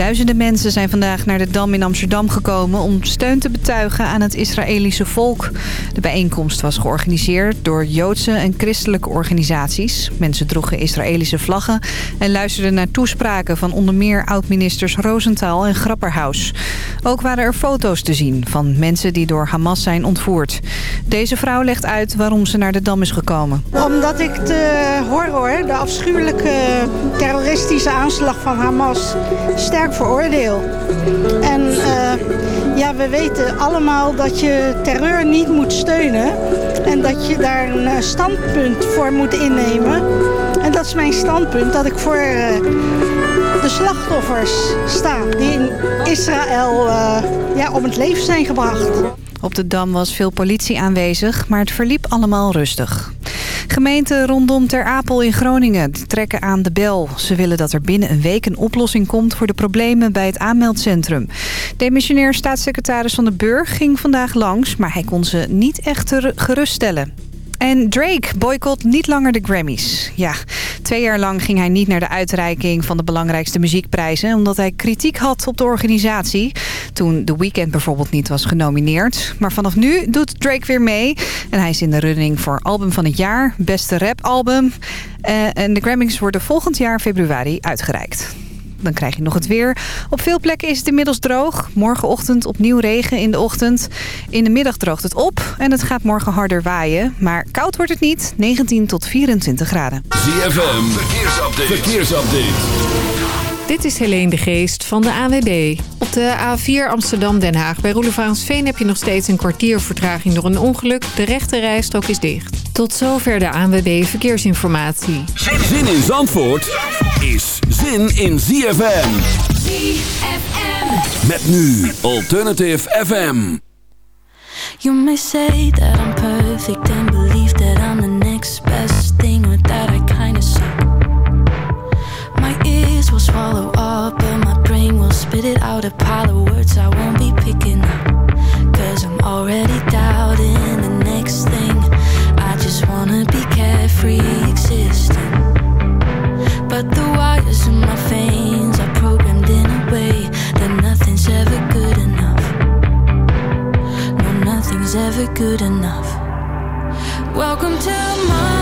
Duizenden mensen zijn vandaag naar de Dam in Amsterdam gekomen... om steun te betuigen aan het Israëlische volk. De bijeenkomst was georganiseerd door Joodse en christelijke organisaties. Mensen droegen Israëlische vlaggen... en luisterden naar toespraken van onder meer oud-ministers Rosenthal en Grapperhaus. Ook waren er foto's te zien van mensen die door Hamas zijn ontvoerd. Deze vrouw legt uit waarom ze naar de Dam is gekomen. Omdat ik de horror, de afschuwelijke terroristische aanslag van Hamas veroordeel. En uh, ja, we weten allemaal dat je terreur niet moet steunen. En dat je daar een eh, standpunt voor moet innemen. En dat is mijn standpunt, dat ik voor uh, de slachtoffers sta. Die in Israël uh, ja, om het leven zijn gebracht. Op de Dam was veel politie aanwezig, maar het verliep allemaal rustig. Gemeenten rondom Ter Apel in Groningen trekken aan de bel. Ze willen dat er binnen een week een oplossing komt voor de problemen bij het aanmeldcentrum. Demissionair staatssecretaris van de Burg ging vandaag langs, maar hij kon ze niet echt geruststellen. En Drake boycott niet langer de Grammys. Ja, twee jaar lang ging hij niet naar de uitreiking van de belangrijkste muziekprijzen... omdat hij kritiek had op de organisatie. Toen The Weeknd bijvoorbeeld niet was genomineerd. Maar vanaf nu doet Drake weer mee. En hij is in de running voor album van het jaar, beste rapalbum. Uh, en de Grammys worden volgend jaar februari uitgereikt. Dan krijg je nog het weer. Op veel plekken is het inmiddels droog. Morgenochtend opnieuw regen in de ochtend. In de middag droogt het op en het gaat morgen harder waaien. Maar koud wordt het niet. 19 tot 24 graden. ZFM, verkeersupdate. verkeersupdate. Dit is Helene de Geest van de AWB. Op de A4 Amsterdam-Den Haag bij Roelevarensveen heb je nog steeds een kwartier vertraging door een ongeluk. De rechte rijstrook is dicht. Tot zover de ANWB Verkeersinformatie. Zin in Zandvoort zin in ZFM. ZFM. Met nu Alternative FM. You may say that I'm perfect and believe that I'm the next best thing or that I kinda suck. My ears will swallow up and my brain will spit it out a pile of words I won't be picking up. Cause I'm already doubting the next thing. I just wanna be carefree existing. But the wires in my veins are programmed in a way that nothing's ever good enough. No, nothing's ever good enough. Welcome to my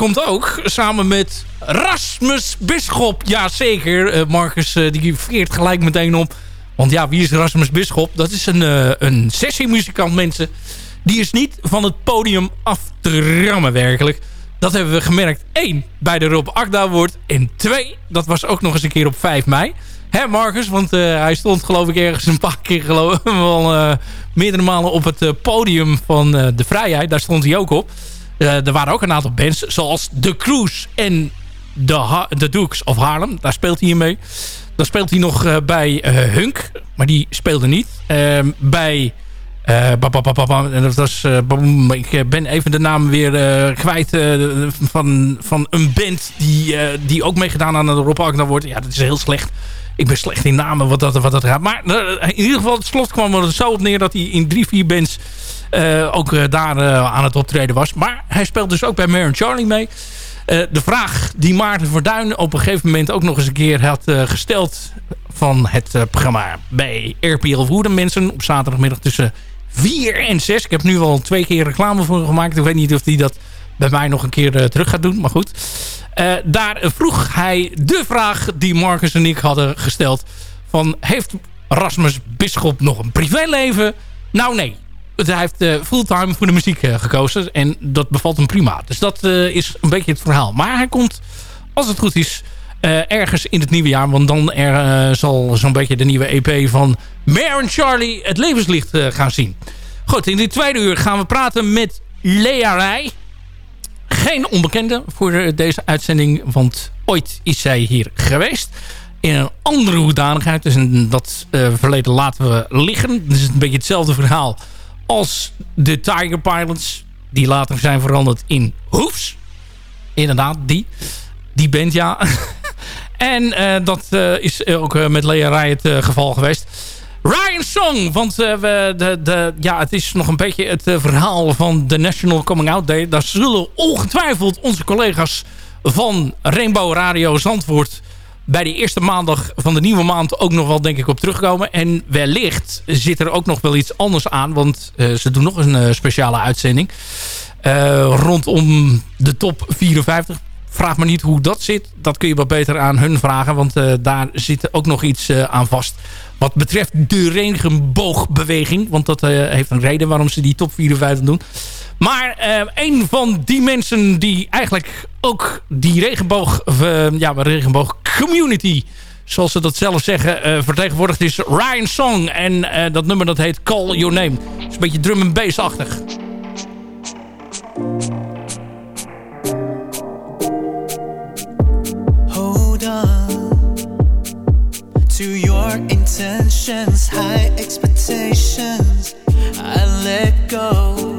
komt ook samen met Rasmus Bisschop. Ja, zeker. Marcus die veert gelijk meteen op. Want ja, wie is Rasmus Bisschop? Dat is een, een sessiemuzikant, mensen. Die is niet van het podium af te rammen, werkelijk. Dat hebben we gemerkt. Eén, bij de Rob Akda wordt. En twee, dat was ook nog eens een keer op 5 mei. Hè Marcus? Want hij stond geloof ik ergens een paar keer geloof wel meerdere malen op het podium van de Vrijheid. Daar stond hij ook op. er waren ook een aantal bands zoals The Cruise en The, Dukes of Harlem. Daar speelt hij mee. Dan speelt hij nog bij Hunk, maar die speelde niet. Bij... Ik ben even de naam weer kwijt van, van een band die, die ook meegedaan aan de Rob Agner wordt. Ja, dat is heel slecht. Ik ben slecht in namen wat dat, wat dat gaat. Maar in ieder geval, het slot kwam er zo op neer dat hij in drie, vier bands ook daar aan het optreden was. Maar hij speelt dus ook bij Mary Charlie mee. de vraag die Maarten Verduin op een gegeven moment ook nog eens een keer had gesteld van het programma bij RPL Woeden mensen op zaterdagmiddag tussen 4 en 6. Ik heb nu al twee keer reclame voor gemaakt. Ik weet niet of hij dat bij mij nog een keer terug gaat doen. Maar goed. Daar vroeg hij de vraag die Marcus en ik hadden gesteld. Van heeft Rasmus Bisschop nog een privéleven? Nou nee. Hij heeft uh, fulltime voor de muziek gekozen. En dat bevalt hem prima. Dus dat is een beetje het verhaal. Maar hij komt, als het goed is ergens in het nieuwe jaar. Want dan er, zal zo'n beetje de nieuwe EP van Mare Charlie het levenslicht gaan zien. Goed, in dit tweede uur gaan we praten met Lea Rij. Geen onbekende voor deze uitzending. Want ooit is zij hier geweest. In een andere hoedanigheid. Dus dat verleden laten we liggen. Het is een beetje hetzelfde verhaal als de Tiger Pilots. Die later zijn veranderd in Hoefs. Inderdaad, die. Die band, ja. En uh, dat uh, is ook uh, met Lea Rij het geval geweest. Ryan Song, want we, de, de, ja, het is nog een beetje het verhaal van de National Coming Out Day. Daar zullen ongetwijfeld onze collega's van Rainbow Radio Zandvoort bij de eerste maandag van de nieuwe maand ook nog wel denk ik op terugkomen. En wellicht zit er ook nog wel iets anders aan, want ze doen nog een speciale uitzending. rondom de top 54 Vraag me niet hoe dat zit. Dat kun je wat beter aan hun vragen. Want daar zit ook nog iets aan vast. Wat betreft de regenboogbeweging. Want dat heeft een reden waarom ze die top 54 doen. Maar een van die mensen die eigenlijk ook die regenboog, ja, regenboog community, zoals ze dat zelf zeggen, vertegenwoordigd is Ryan Song. En dat nummer dat heet Call Your Name. Is een beetje drum and bass-achtig. to your intentions, high expectations. I let go.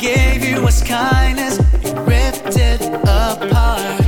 gave you was kindness. Drifted apart.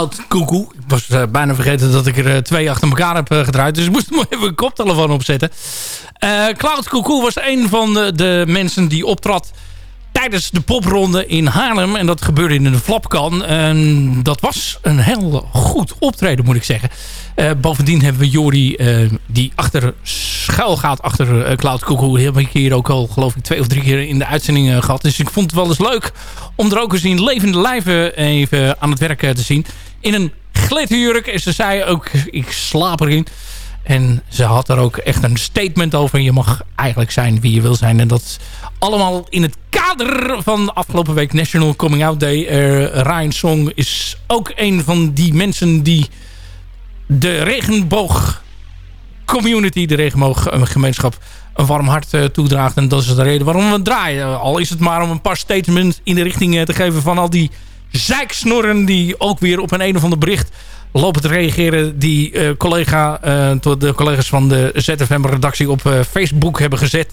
Cloud Cuckoo. Ik was bijna vergeten dat ik er twee achter elkaar heb gedraaid. Dus ik moest hem even een koptelefoon opzetten. Cloud Cuckoo was een van de, mensen die optrad tijdens de popronde in Haarlem. En dat gebeurde in de Flapkan. En dat was een heel goed optreden, moet ik zeggen. Bovendien hebben we Jori, die achter schuil gaat achter Cloud Cuckoo. Heb ik hier ook al, geloof ik, twee of drie keer in de uitzending gehad. Dus ik vond het wel eens leuk om er ook eens in levende lijven even aan het werk te zien. In een glitterjurk. En ze zei ook, ik slaap erin. En ze had er ook echt een statement over. Je mag eigenlijk zijn wie je wil zijn. En dat allemaal in het kader van afgelopen week National Coming Out Day. Ryan Song is ook een van die mensen die de regenboog community, de regenbooggemeenschap, een warm hart uh, toedraagt. En dat is de reden waarom we draaien. Al is het maar om een paar statements in de richting uh, te geven van al die zeiksnorren die ook weer op een een of ander bericht lopen te reageren die uh, collega, de collega's van de ZFM-redactie op Facebook hebben gezet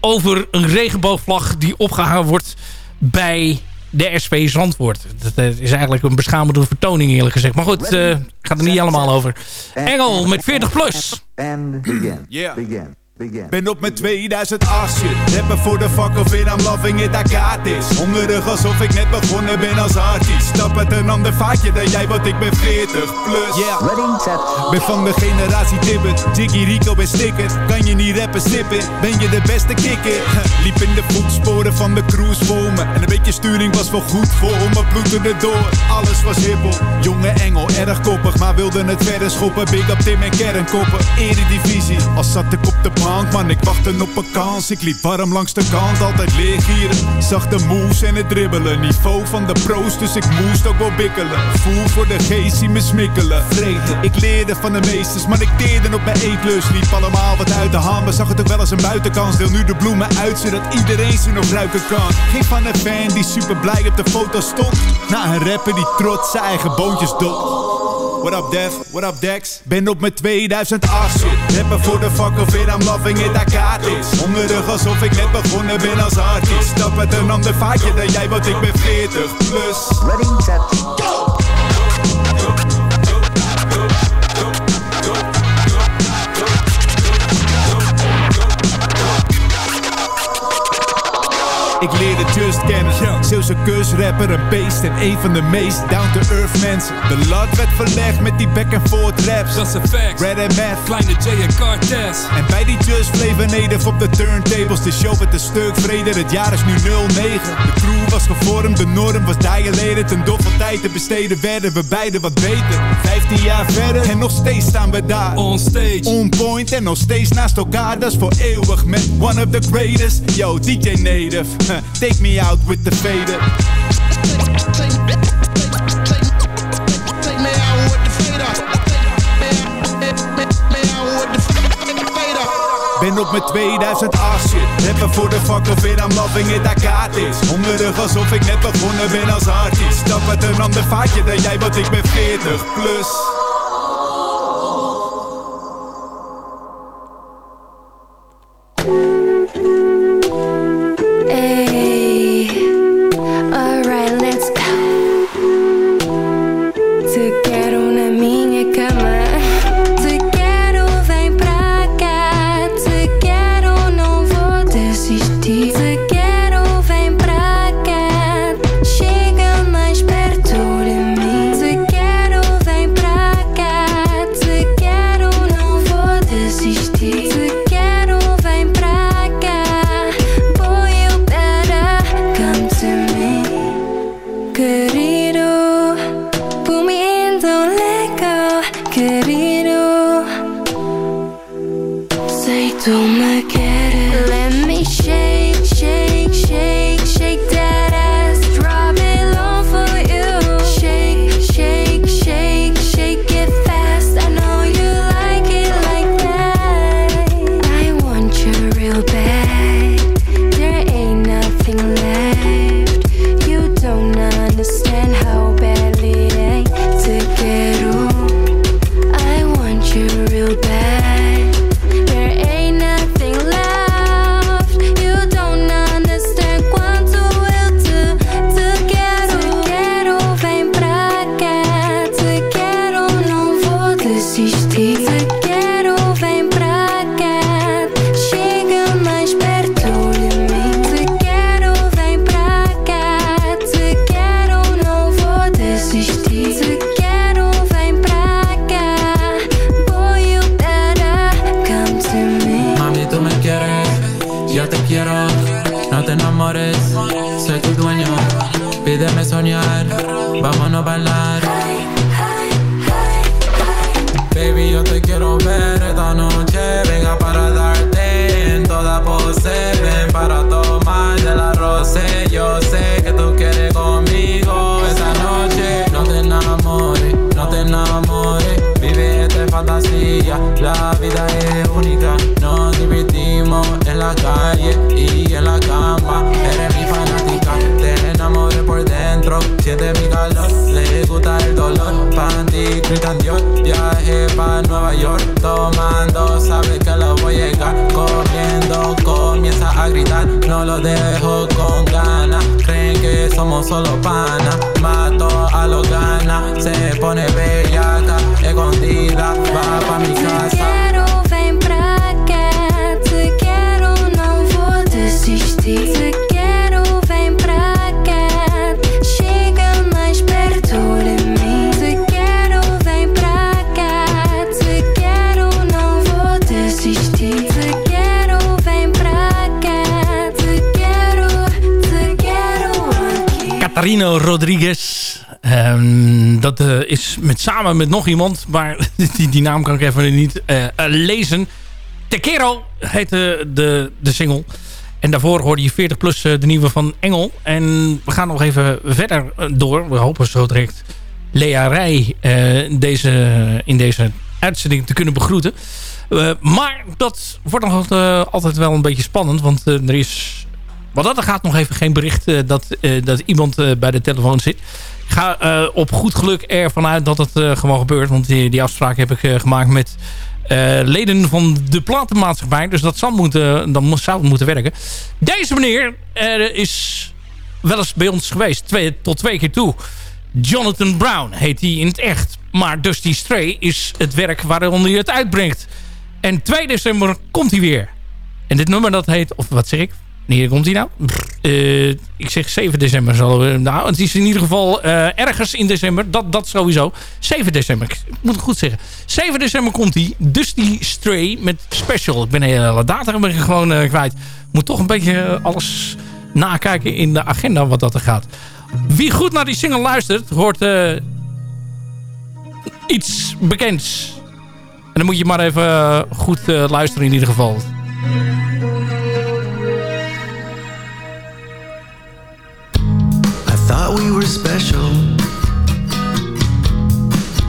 over een regenboogvlag die opgehangen wordt bij de SV Zandvoort. Dat is eigenlijk een beschamende vertoning eerlijk gezegd. Maar goed, uh, gaat er niet allemaal over. Engel met 40 plus. And begin. Yeah. Begin. Ben op mijn 2008 shit. Rappen voor de fuck of it, I'm loving it, I got this. Hongerig alsof ik net begonnen ben als artiest. Stap uit een ander vaatje dan jij, want ik ben 40 plus. Yeah. Ready, set. Ben van de generatie Tibbet. Jiggy Rico en Sticker. Kan je niet rappen, sippen? Ben je de beste kikker? Liep in de voetsporen van de cruise voor me. En een beetje sturing was wel goed voor me. Bloedende door, alles was hippel. Jonge engel, erg koppig, maar wilde het verder schoppen. Big up Tim en kernkoppen, eredivisie. Als zat ik op de bank man, ik wachtte op een kans. Ik liep warm langs de kant, altijd leergieren. Zag de moves en het dribbelen. Niveau van de pro's, dus ik moest ook wel bikkelen. Voel voor de geest, die me smikkelen. Vreten, ik leerde van de meesters, maar ik teerde op mijn eetlus. Liep allemaal wat uit de hand, maar zag het ook wel als een buitenkans. Deel nu de bloemen uit, zodat iedereen ze nog ruiken kan. Geen van een fan die super blij op de foto stond. Na een rapper die trots zijn eigen boontjes dot. What up, Def? What up, Dex? Ben op mijn 2008 shit. Rappen voor de fuck of it, I'm loving it, I got this. Hongerig alsof ik net begonnen ben als artiest. Stap met een ander vaatje dan jij, want ik ben 40 plus. Ready, set, Ik leerde Just kennen. Zeeuwse rapper, een beest en een van de meest down-to-earth mensen. De lat werd verlegd met die back-and-forth raps. Dat is een fact. Red and Math. Kleine J en Cartes. En bij die Just bleven native op de turntables. De show werd een stuk vreder, het jaar is nu 09. De crew was gevormd, de norm was dilated. Een dof van tijd te besteden werden we beiden wat beter. 15 jaar verder en nog steeds staan we daar. On stage. On point en nog steeds naast elkaar. Dat is voor eeuwig met one of the greatest. Yo, DJ Native. Take me out with the fader. Ben op mijn 2008 shit. Rappen voor de fuck of it, I'm loving it, I got this Hongerig alsof ik net begonnen ben als artiest. Stap uit een ander vaatje dan jij, want ik ben 40 plus bad. Aqui. Catarino Rodriguez. Ehm, dat eh, is met, samen met nog iemand. Maar die, die naam kan ik even niet eh, lezen. Tequero heette de, de single. En daarvoor hoorde je 40 plus eh, de nieuwe van Engel. En we gaan nog even verder door. We hopen zo direct Lea Rij deze, in deze uitzending te kunnen begroeten. Maar dat wordt nog altijd, wel een beetje spannend. Want er is wat dat er gaat nog even geen bericht eh, dat, eh, dat iemand eh, bij de telefoon zit. Ik ga op goed geluk ervan uit dat het gewoon gebeurt. Want die, die afspraak heb ik gemaakt met leden van de platenmaatschappij. Dus dat zal moeten, dan zou het moeten werken. Deze meneer is wel eens bij ons geweest. Twee, tot twee keer toe. Jonathan Brown heet hij in het echt. Maar Dusty Stray is het werk waaronder hij het uitbrengt. En 2 december komt hij weer. En dit nummer dat heet, of wat zeg ik? Wanneer komt hij nou? Eh, ik zeg 7 december. Zal, we- nou, het is in ieder geval eh, ergens in december. Dat, dat sowieso. 7 december. Ik moet het goed zeggen. 7 december komt hij. Dusty Stray met special. Ik ben de hele data ben ik gewoon eh, kwijt. Moet toch een beetje alles nakijken in de agenda wat dat er gaat. Wie goed naar die single luistert, hoort iets bekends. En dan moet je maar even goed luisteren in ieder geval. We were special,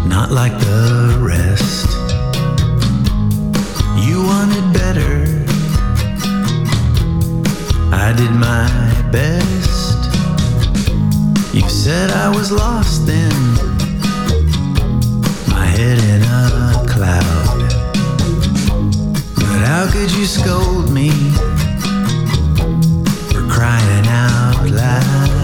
not like the rest. You wanted better, I did my best. You said I was lost then, my head in a cloud. But how could you scold me? for crying out loud.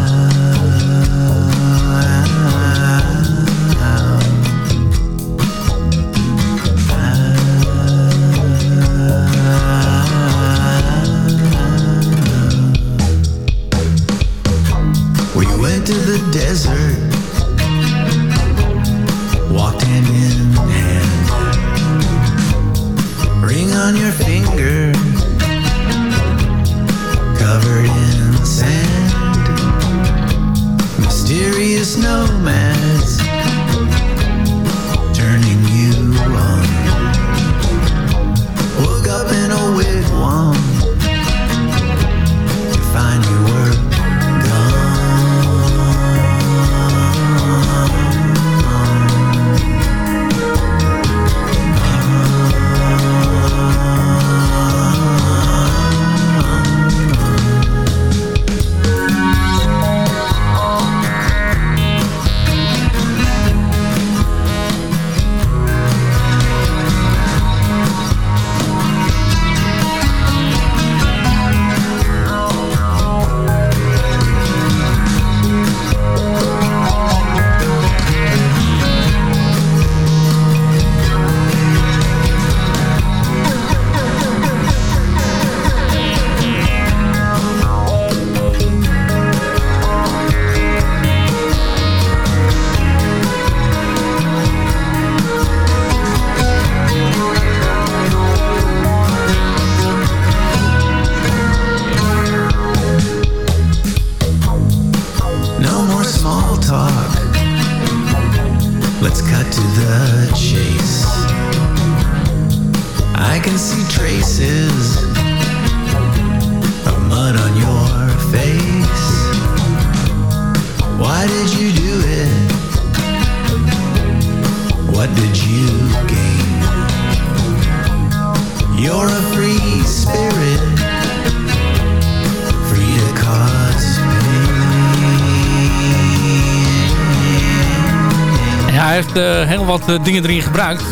Wat uh, dingen erin gebruikt.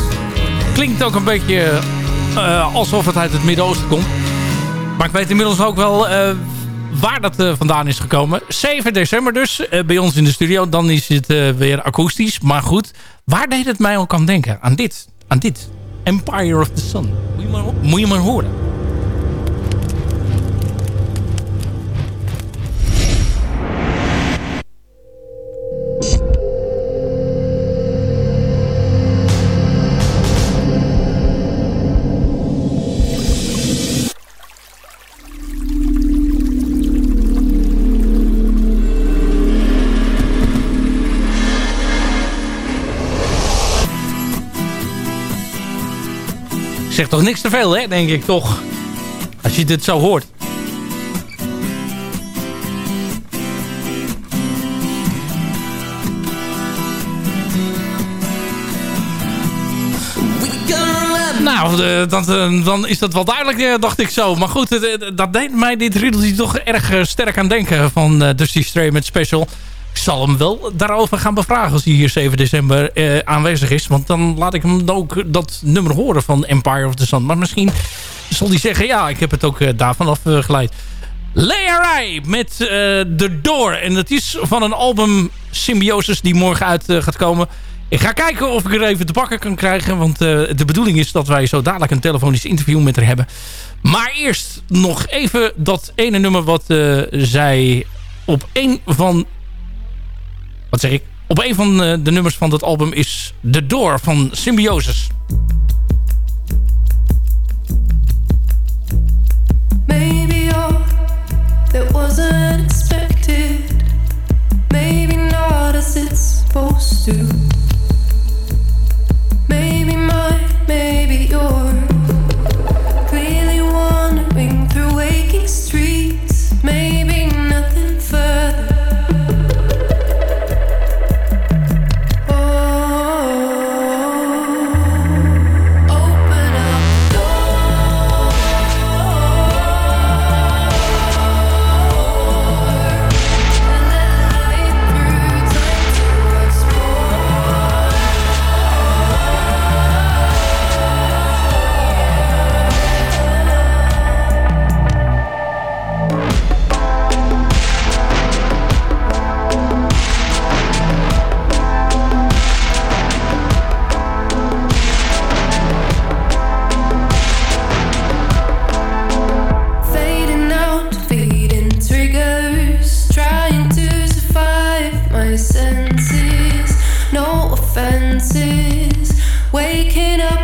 Klinkt ook een beetje uh, alsof het uit het Midden-Oosten komt. Maar ik weet inmiddels ook wel waar dat vandaan is gekomen. 7 december dus, bij ons in de studio. Dan is het weer akoestisch. Maar goed, waar deed het mij ook aan denken? Aan dit, aan dit. Empire of the Sun. Moet je maar horen. Zegt toch niks te veel, hè? Denk ik toch. Als je dit zo hoort. Nou, uh, dan is dat wel duidelijk, uh, dacht ik zo. Maar goed, dat deed mij dit riedeltje toch erg sterk aan denken van Dusty Stray met Special ik zal hem wel daarover gaan bevragen als hij hier 7 december eh, aanwezig is. Want dan laat ik hem ook dat nummer horen van Empire of the Sun. Maar misschien zal hij zeggen, ja, ik heb het ook uh, daarvan afgeleid. Ray met uh, The Door. En dat is van een album Symbiosis die morgen uit gaat komen. Ik ga kijken of ik er even te pakken kan krijgen. Want de bedoeling is dat wij zo dadelijk een telefonisch interview met haar hebben. Maar eerst nog even dat ene nummer wat zij op een van wat zeg ik? Op een van eh, de nummers van dat album is The Door van Symbiosis. Maybe all that wasn't expected Maybe not as it's supposed to Maybe mine, maybe yours fences, waking up.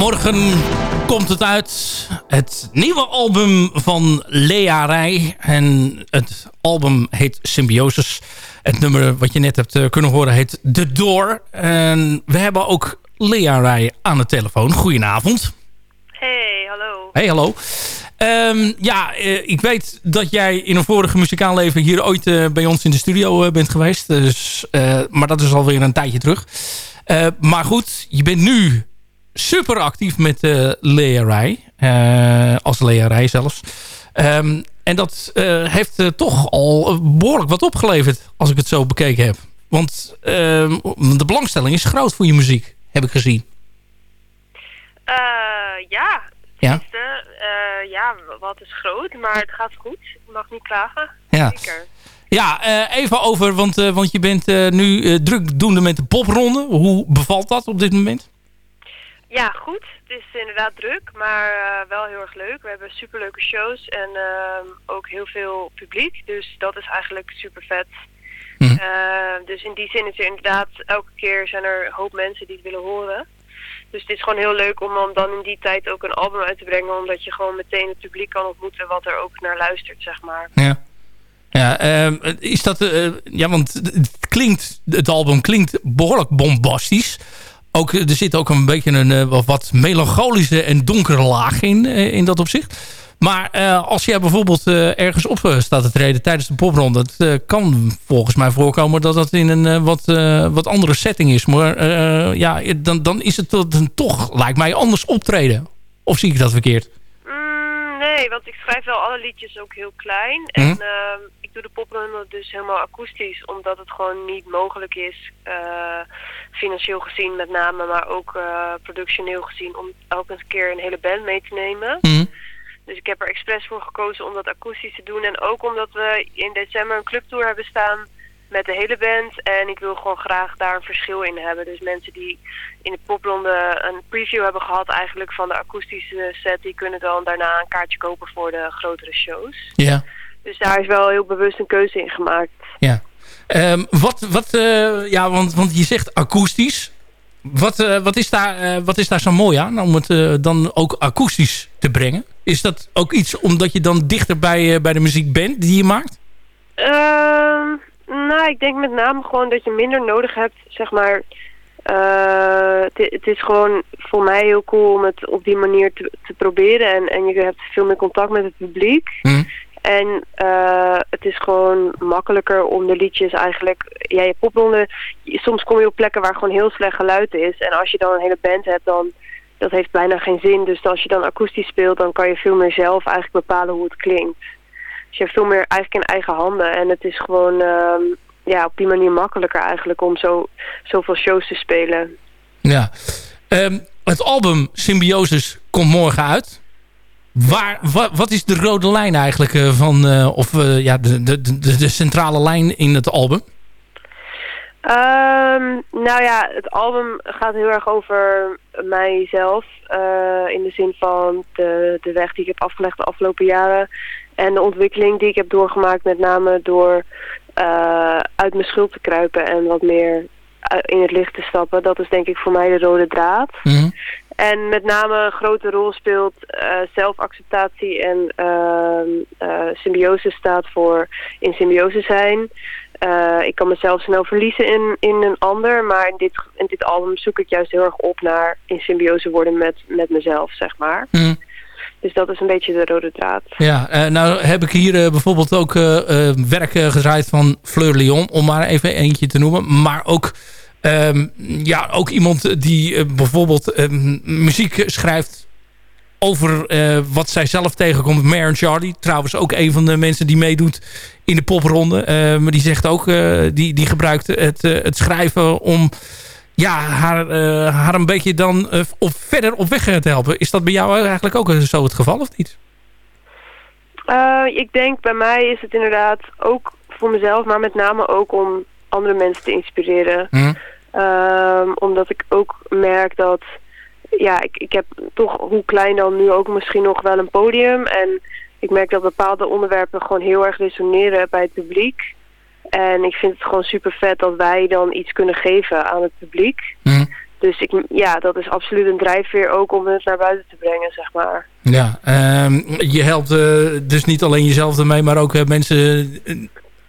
Morgen komt het uit. Het nieuwe album van Lea Rij. En het album heet Symbiosis. Het nummer wat je net hebt eh, kunnen horen heet The Door. En we hebben ook Lea Rij aan de telefoon. Goedenavond. Hey, hallo. Hey, hallo. Ehm, ja, eh, ik weet dat jij in een vorige muzikaal leven hier ooit eh, bij ons in de studio bent geweest. Dus, maar dat is alweer een tijdje terug. Maar goed, je bent nu super actief met eh Lea Rij. Eh, als Lea Rij zelfs. Ehm, en dat eh, heeft eh, toch al behoorlijk wat opgeleverd, als ik het zo bekeken heb. Want ehm, de belangstelling is groot voor je muziek, heb ik gezien. Eh, ja, Ja? eh, ja, wat is groot, maar het gaat goed. Ik mag niet klagen. Ja. Zeker. Ja, eh, even over, want, eh, want je bent eh, nu eh, druk doende met de popronde. Hoe bevalt dat op dit moment? Ja, goed. Het is inderdaad druk, maar eh, wel heel erg leuk. We hebben superleuke shows en ehm, ook heel veel publiek. Dus dat is eigenlijk super vet. Mhm. Eh, dus in die zin is er inderdaad elke keer zijn er een hoop mensen die het willen horen. Dus het is gewoon heel leuk om, om dan in die tijd ook een album uit te brengen. Omdat je gewoon meteen het publiek kan ontmoeten wat er ook naar luistert, zeg maar. Ja. Ja, ehm, is dat... eh, ja, want het klinkt, het album klinkt behoorlijk bombastisch. Ook, er zit ook een beetje een eh, wat- wat melancholische en donkere laag in, eh, in dat opzicht. Maar eh, als jij bijvoorbeeld ergens op staat te treden tijdens de popronde... het kan volgens mij voorkomen dat dat in een wat, wat andere setting is. Maar ja, dan, dan is het dan toch, lijkt mij, anders optreden. Of zie ik dat verkeerd? Mm, nee, want ik schrijf wel alle liedjes ook heel klein. Mhm. En ehm, ik doe de popronde dus helemaal akoestisch, omdat het gewoon niet mogelijk is, eh, financieel gezien met name, maar ook eh, productioneel gezien, om elke keer een hele band mee te nemen. Mhm. Dus ik heb er expres voor gekozen om dat akoestisch te doen. En ook omdat we in december een clubtour hebben staan met de hele band. En ik wil gewoon graag daar een verschil in hebben. Dus mensen die in de popronde een preview hebben gehad eigenlijk van de akoestische set... die kunnen dan daarna een kaartje kopen voor de grotere shows. Ja. Dus daar is wel heel bewust een keuze in gemaakt. Ja. Ehm, wat, wat, eh, ja, want, want je zegt akoestisch. Wat, eh, wat, is daar, eh, wat is daar zo mooi aan om het dan ook akoestisch te brengen? Is dat ook iets omdat je dan dichter bij, bij de muziek bent die je maakt? Ehm, nou, ik denk met name gewoon dat je minder nodig hebt, zeg maar. het, is gewoon voor mij heel cool om het op die manier te, te proberen. En, en je hebt veel meer contact met het publiek. Hm. En eh, het is gewoon makkelijker om de liedjes eigenlijk... Ja, je popronde, soms kom je op plekken waar gewoon heel slecht geluid is. En als je dan een hele band hebt, dan... Dat heeft bijna geen zin. Dus als je dan akoestisch speelt, dan kan je veel meer zelf eigenlijk bepalen hoe het klinkt. Dus je hebt veel meer eigenlijk in eigen handen. En het is gewoon ehm, ja, op die manier makkelijker eigenlijk om zo, zoveel shows te spelen. Ja. Ehm, het album Symbiosis komt morgen uit. Waar, wa- wat is de rode lijn eigenlijk eh, van... eh, of eh, ja, de, de, de, de centrale lijn in het album? Ehm, nou ja, het album gaat heel erg over mijzelf. in de zin van de, de weg die ik heb afgelegd de afgelopen jaren. En de ontwikkeling die ik heb doorgemaakt met name door uit mijn schuld te kruipen en wat meer in het licht te stappen. Dat is denk ik voor mij de rode draad. En met name een grote rol speelt eh, zelfacceptatie en ehm, eh, symbiose staat voor in symbiose zijn. Eh, ik kan mezelf snel verliezen in, in een ander, maar in dit, in dit album zoek ik juist heel erg op naar in symbiose worden met, met mezelf, zeg maar. Hm. Dus dat is een beetje de rode draad. Ja, nou heb ik hier bijvoorbeeld ook werk gedraaid van Fleur Lyon, om maar even eentje te noemen. Maar ook, ehm, ja, ook iemand die eh, bijvoorbeeld ehm, muziek schrijft over eh, wat zij zelf tegenkomt. Maren Charlie, trouwens ook een van de mensen die meedoet in de popronde. Eh, maar die zegt ook, eh, die, die gebruikt het, het schrijven om ja, haar, haar een beetje dan op, verder op weg te helpen. Is dat bij jou eigenlijk ook zo het geval of niet? Ik denk bij mij is het inderdaad ook voor mezelf, maar met name ook om andere mensen te inspireren. Ehm, omdat ik ook merk dat, ja, ik, ik heb toch, hoe klein dan nu ook misschien nog wel een podium. En ik merk dat bepaalde onderwerpen gewoon heel erg resoneren bij het publiek. En ik vind het gewoon super vet dat wij dan iets kunnen geven aan het publiek. Dus ik, ja, dat is absoluut een drijfveer ook om het naar buiten te brengen, zeg maar. Ja, ehm, je helpt eh, dus niet alleen jezelf ermee, maar ook eh, mensen, eh,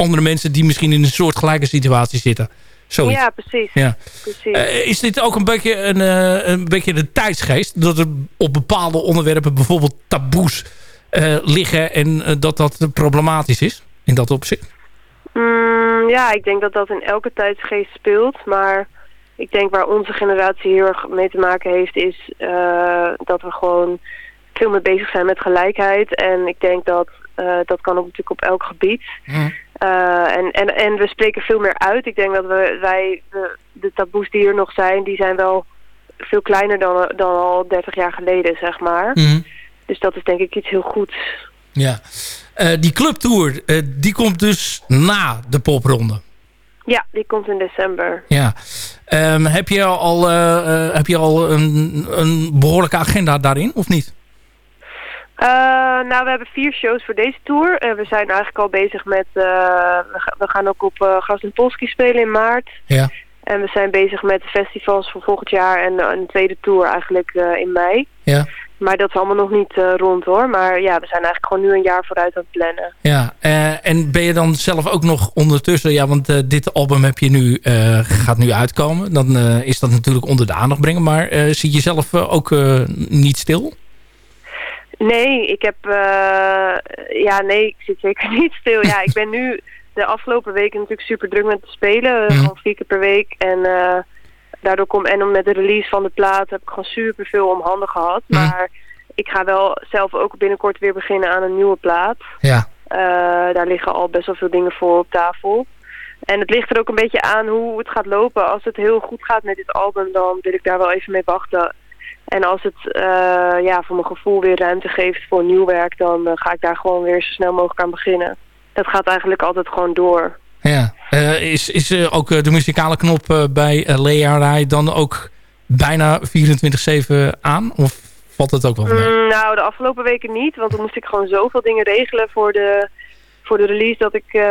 andere mensen die misschien in een soort gelijke situatie zitten. Zoiets. Ja, precies. Ja. precies. Eh, is dit ook een beetje een, eh, een beetje de tijdsgeest? Dat er op bepaalde onderwerpen bijvoorbeeld taboes eh, liggen en dat dat problematisch is in dat opzicht? Mm, ja, ik denk dat dat in elke tijdsgeest speelt. Maar ik denk waar onze generatie heel erg mee te maken heeft... is dat we gewoon veel meer bezig zijn met gelijkheid. En ik denk dat dat kan ook natuurlijk op elk gebied. Eh, en, en, en we spreken veel meer uit. Ik denk dat we, wij, de, de taboes die er nog zijn... die zijn wel veel kleiner dan, dan al 30 jaar geleden, zeg maar. Mhm. Dus dat is denk ik iets heel goeds. Ja. Eh, die clubtour, eh, die komt dus na de popronde. Ja, die komt in december. Ja. Ehm, heb je al, heb je al een, een behoorlijke agenda daarin, of niet? Eh, nou, we hebben vier shows voor deze tour. En we zijn eigenlijk al bezig met... eh, we, ga- we gaan ook op uh, Gras en Polski spelen in maart. Ja. En we zijn bezig met festivals voor volgend jaar en eh, een tweede tour eigenlijk eh, in mei. Ja. Maar dat is allemaal nog niet eh, rond hoor. Maar ja, we zijn eigenlijk gewoon nu een jaar vooruit aan het plannen. Ja, eh, en ben je dan zelf ook nog ondertussen... Ja, want eh, dit album heb je nu, eh, gaat nu uitkomen. Dan eh, is dat natuurlijk onder de aandacht brengen. Maar eh zie je zelf eh, ook eh, niet stil? Nee, ik heb... eh, ja, nee, ik zit zeker niet stil. Ja, ik ben nu de afgelopen weken natuurlijk super druk met te spelen. Mhm. Gewoon vier keer per week. En eh, daardoor kom... En dan met de release van de plaat heb ik gewoon super veel om handen gehad. Mhm. Maar ik ga wel zelf ook binnenkort weer beginnen aan een nieuwe plaat. Ja. Eh, daar liggen al best wel veel dingen voor op tafel. En het ligt er ook een beetje aan hoe het gaat lopen. Als het heel goed gaat met dit album, dan wil ik daar wel even mee wachten. En als het eh, ja, voor mijn gevoel weer ruimte geeft voor nieuw werk, dan eh, ga ik daar gewoon weer zo snel mogelijk aan beginnen. Dat gaat eigenlijk altijd gewoon door. Ja. Eh, is is ook de muzikale knop bij uh, Lea Rai dan ook bijna 24-7 aan? Of valt het ook wel mee? Mm, nou, de afgelopen weken niet, want toen moest ik gewoon zoveel dingen regelen voor de, voor de release dat ik, eh,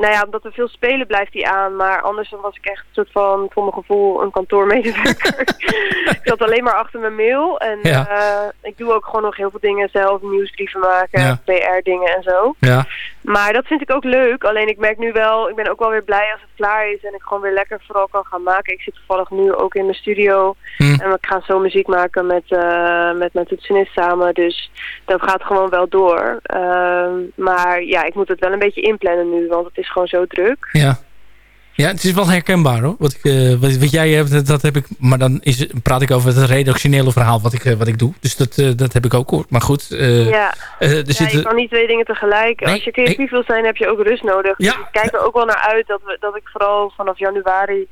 nou ja, omdat er veel spelen blijft die aan, maar anders dan was ik echt een soort van, voor mijn gevoel, een kantoormedewerker. ik zat alleen maar achter mijn mail en Ja. eh, ik doe ook gewoon nog heel veel dingen zelf, nieuwsbrieven maken, Ja. PR-dingen en zo. Ja. Maar dat vind ik ook leuk. Alleen ik merk nu wel, ik ben ook wel weer blij als het klaar is en ik gewoon weer lekker vooral kan gaan maken. Ik zit toevallig nu ook in de studio Hm. en we gaan zo muziek maken met, eh, met mijn toetsenist samen. Dus dat gaat gewoon wel door. Ehm, maar ja, ik moet het wel een beetje inplannen nu, want het is gewoon zo druk. Ja. Ja, het is wel herkenbaar hoor. Wat, ik, eh, wat, wat jij hebt, dat, heb ik. Maar dan is, praat ik over het redactionele verhaal wat ik, eh, wat ik doe. Dus dat, eh, dat heb ik ook hoor. Maar goed. eh, ja. er ja, zitten, je kan niet twee dingen tegelijk. Nee, Als je creatief wil zijn, heb je ook rust nodig. Dus Ja. ik kijk er ook wel naar uit dat, we, dat ik vooral vanaf januari,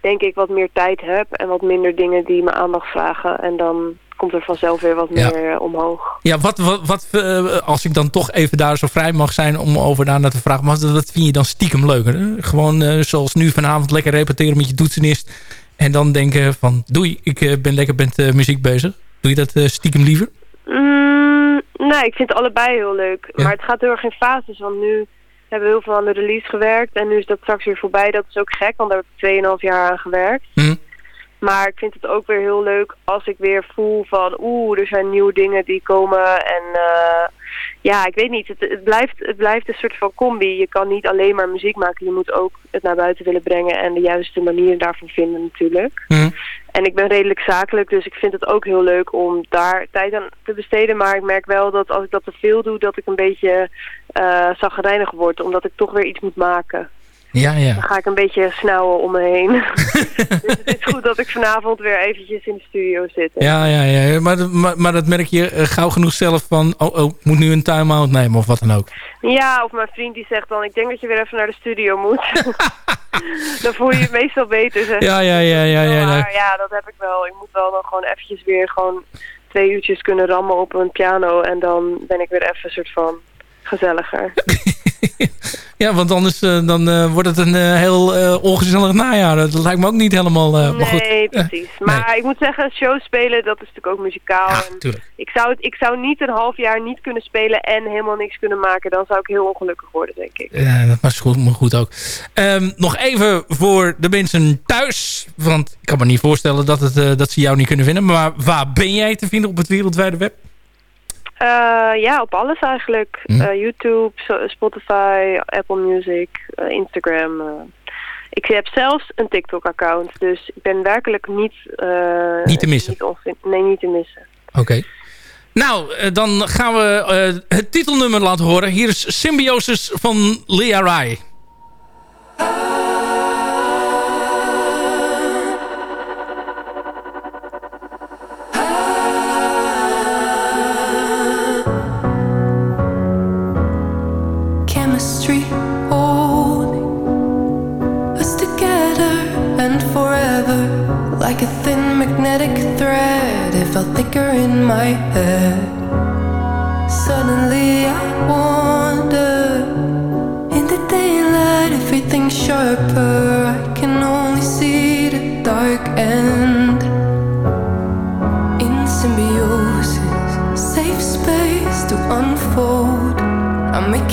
denk ik, wat meer tijd heb. En wat minder dingen die me aandacht vragen. En dan komt er vanzelf weer wat Ja. meer eh, omhoog. Ja, wat, wat, wat eh, als ik dan toch even daar zo vrij mag zijn om over daarna te vragen. Wat, wat vind je dan stiekem leuker? Hè? Gewoon eh, zoals nu vanavond lekker repeteren met je toetsenist. En dan denken van doei, ik ben lekker met muziek bezig. Doe je dat stiekem liever? Mm, nee, ik vind het allebei heel leuk. Ja. Maar het gaat heel erg in fases. Want nu hebben we heel veel aan de release gewerkt. En nu is dat straks weer voorbij. Dat is ook gek, want daar heb ik 2,5 jaar aan gewerkt. Hm. Maar ik vind het ook weer heel leuk als ik weer voel van... Oeh, er zijn nieuwe dingen die komen. En eh, ja, ik weet niet. Het, het, blijft, het blijft een soort van combi. Je kan niet alleen maar muziek maken. Je moet ook het naar buiten willen brengen. En de juiste manier daarvoor vinden natuurlijk. Hm. En ik ben redelijk zakelijk, dus ik vind het ook heel leuk om daar tijd aan te besteden. Maar ik merk wel dat als ik dat te veel doe, dat ik een beetje eh zagrijnig word. Omdat ik toch weer iets moet maken. Ja, ja. Dan ga ik een beetje snauwen om me heen. dus het is goed dat ik vanavond weer eventjes in de studio zit. Ja, ja, ja. Maar, maar, maar dat merk je eh, gauw genoeg zelf van... Oh, oh, ik moet nu een time-out nemen of wat dan ook. Ja, of mijn vriend die zegt dan, ik denk dat je weer even naar de studio moet. dan voel je je meestal beter. Zeg. Ja, ja, ja, ja. ja, maar ja. ja, dat heb ik wel. Ik moet wel dan gewoon eventjes weer gewoon twee uurtjes kunnen rammen op een piano. En dan ben ik weer even een soort van gezelliger. ja, want anders uh, dan uh, wordt het een uh, heel ongezellig najaar. Dat lijkt me ook niet helemaal... nee, maar goed. precies. Maar nee. ik moet zeggen, show spelen, dat is natuurlijk ook muzikaal. Ja, en ik, zou het, ik zou niet een half jaar niet kunnen spelen en helemaal niks kunnen maken. Dan zou ik heel ongelukkig worden, denk ik. Ja, dat was goed, maar goed ook. Um, nog even voor de mensen thuis. Want ik kan me niet voorstellen dat, het, dat ze jou niet kunnen vinden. Maar waar ben jij te vinden op het wereldwijde web? Uh, ja, op alles eigenlijk. Hm. Uh, YouTube, Spotify, Apple Music, uh, Instagram. ik heb zelfs een TikTok-account, dus ik ben werkelijk niet... niet te missen? Niet nee, niet te missen. Oké. Okay. Nou, dan gaan we het titelnummer laten horen. Hier is Symbiosis van Lea Rai. Like a thin magnetic thread, it felt thicker in my head. Suddenly I wonder, in the daylight, everything's sharper. I can only see the dark end. In symbiosis, safe space to unfold. I'm making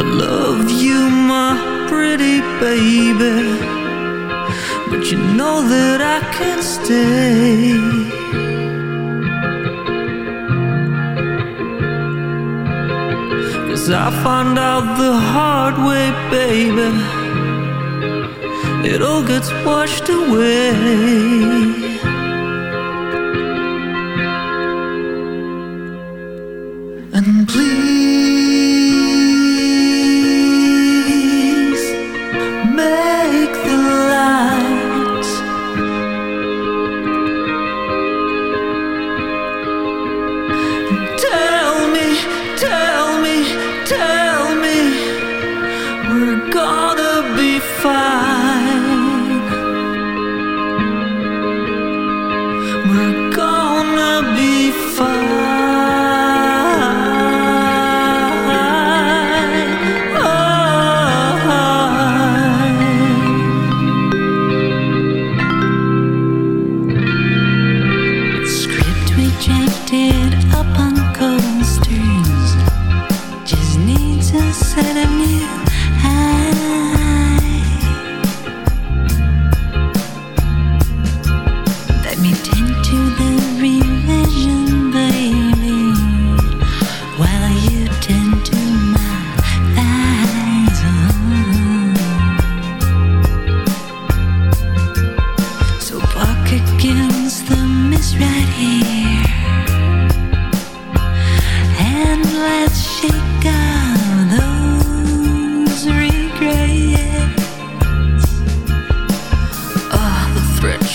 I love you, my pretty baby But you know that I can't stay. Cause I found out the hard way, baby It all gets washed away.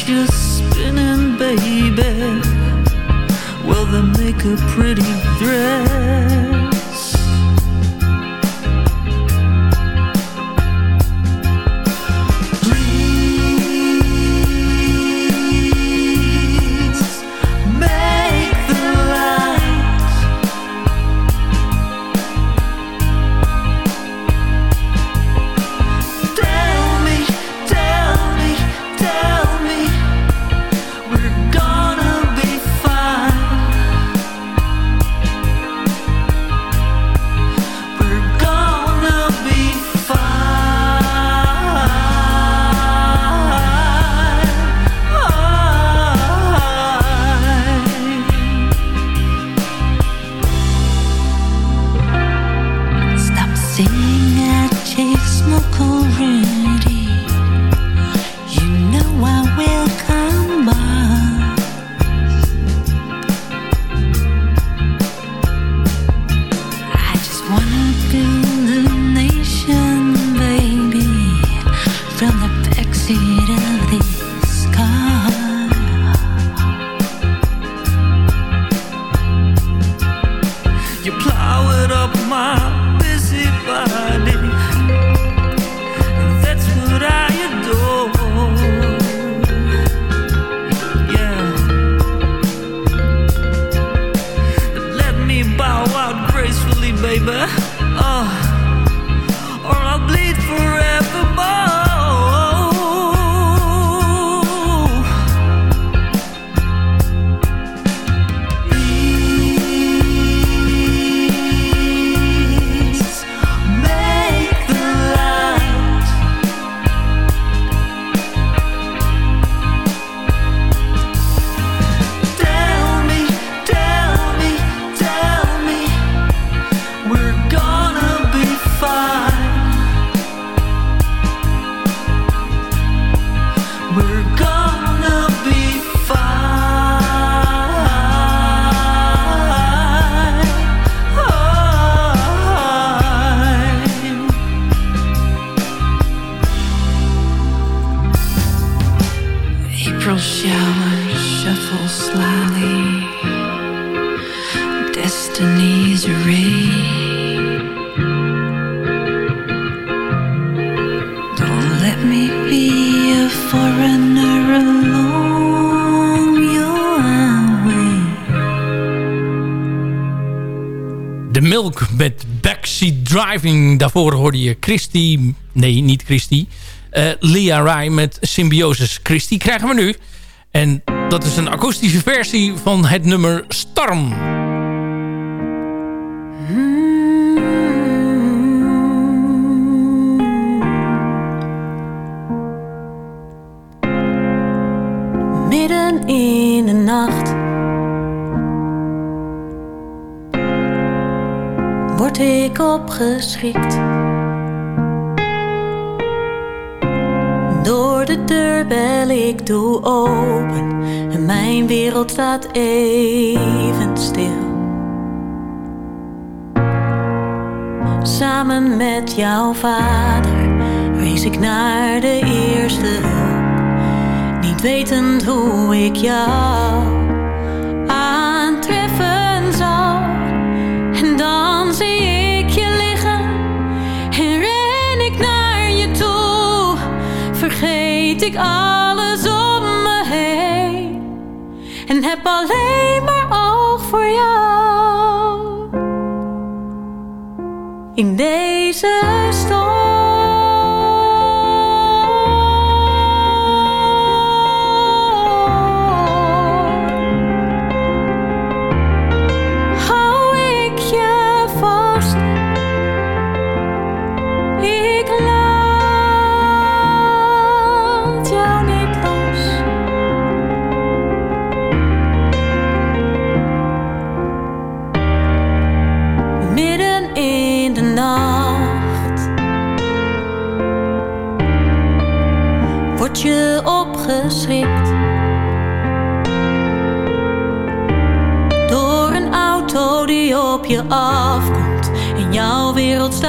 you spinning, baby. Well, they make a pretty dress? Daarvoor hoorde je Christy... Nee, niet Christy. Uh, Lia Rai met Symbiosis. Christy krijgen we nu. En dat is een akoestische versie van het nummer Storm. Midden in de nacht Word ik opgeschrikt Door de deur bel ik doe open. En mijn wereld staat even stil. Samen met jouw vader Rees ik naar de eerste hulp. Niet wetend hoe ik jou ik alles om me heen En heb alleen maar oog voor jou in deze storm.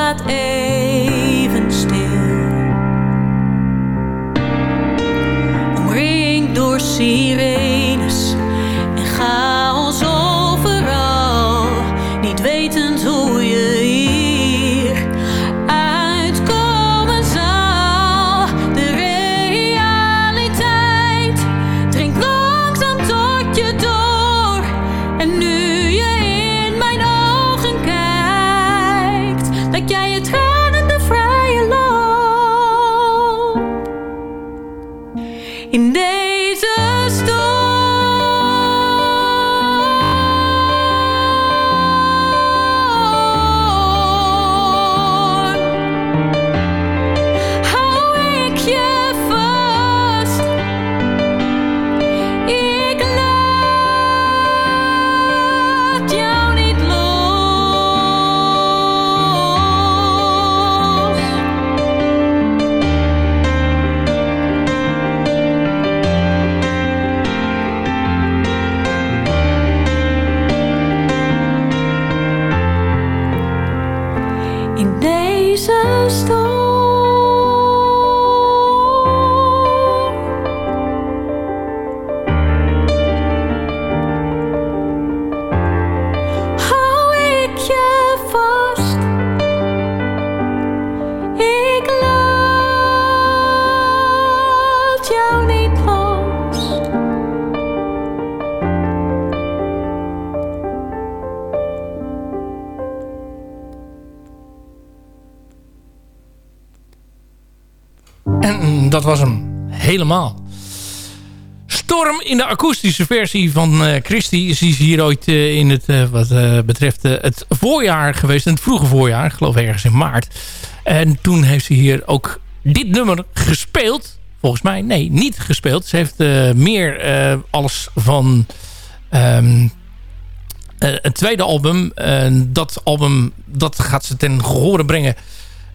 Staat even in de akoestische versie van eh Christy. Is hier ooit eh, in het, eh, wat betreft het voorjaar geweest. In het vroege voorjaar, ik geloof ergens in maart. En toen heeft ze hier ook dit nummer gespeeld. Volgens mij, nee, niet gespeeld. Ze heeft meer alles van ehm, eh, het tweede album. Dat album, dat gaat ze ten gehore brengen...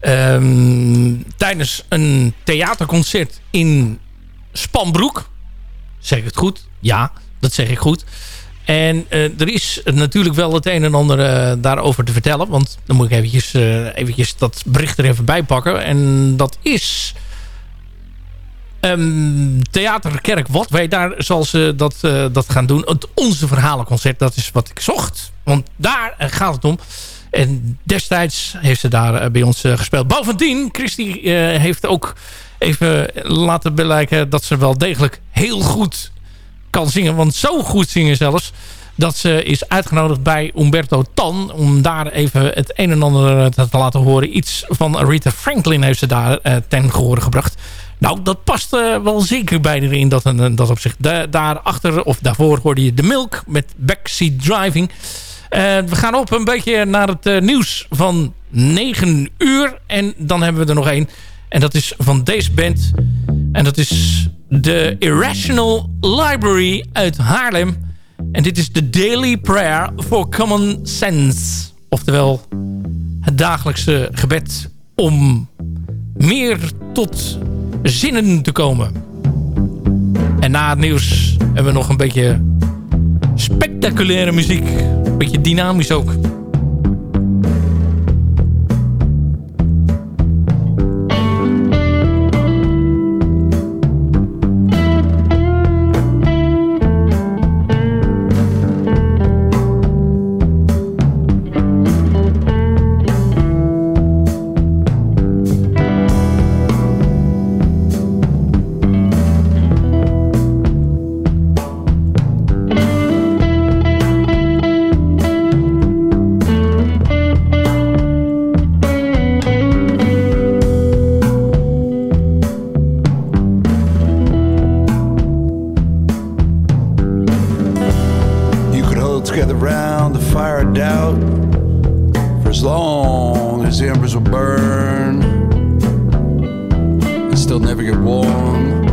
ehm, tijdens een theaterconcert in Spanbroek. Zeg ik het goed? Ja, dat zeg ik goed. En eh, er is natuurlijk wel het een en ander eh, daarover te vertellen. Want dan moet ik eventjes, eh, eventjes dat bericht er even bij pakken. En dat is... ehm, Theaterkerk Watwee, daar zal ze dat, dat gaan doen. Het Onze Verhalenconcert, dat is wat ik zocht. Want daar gaat het om. En destijds heeft ze daar eh, bij ons eh, gespeeld. Bovendien, Christy eh, heeft ook even laten blijken dat ze wel degelijk heel goed kan zingen. Want zo goed zingen zelfs. dat ze is uitgenodigd bij Umberto Tan... om daar even het een en ander te, te laten horen. Iets van Rita Franklin heeft ze daar ten gehore gebracht. Nou, dat past wel zeker bij erin dat, dat op zich. daarachter of daarvoor hoorde je de Milk met Backseat Driving... we gaan op een beetje naar het nieuws van 9 uur. En dan hebben we er nog één. En dat is van deze band. En dat is de Irrational Library uit Haarlem. En dit is de Daily Prayer for Common Sense. Oftewel het dagelijkse gebed om meer tot zinnen te komen. En na het nieuws hebben we nog een beetje spectaculaire muziek. Beetje dynamisch ook. as long as the embers will burn and still never get warm.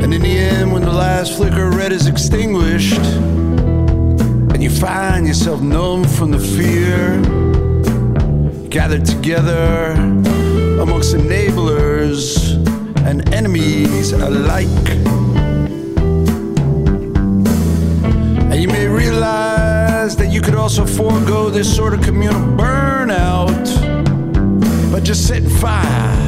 And in the end, when the last flicker of red is extinguished, and you find yourself numb from the fear, gathered together amongst enablers and enemies alike. that you could also forego this sort of communal burnout but just setting fire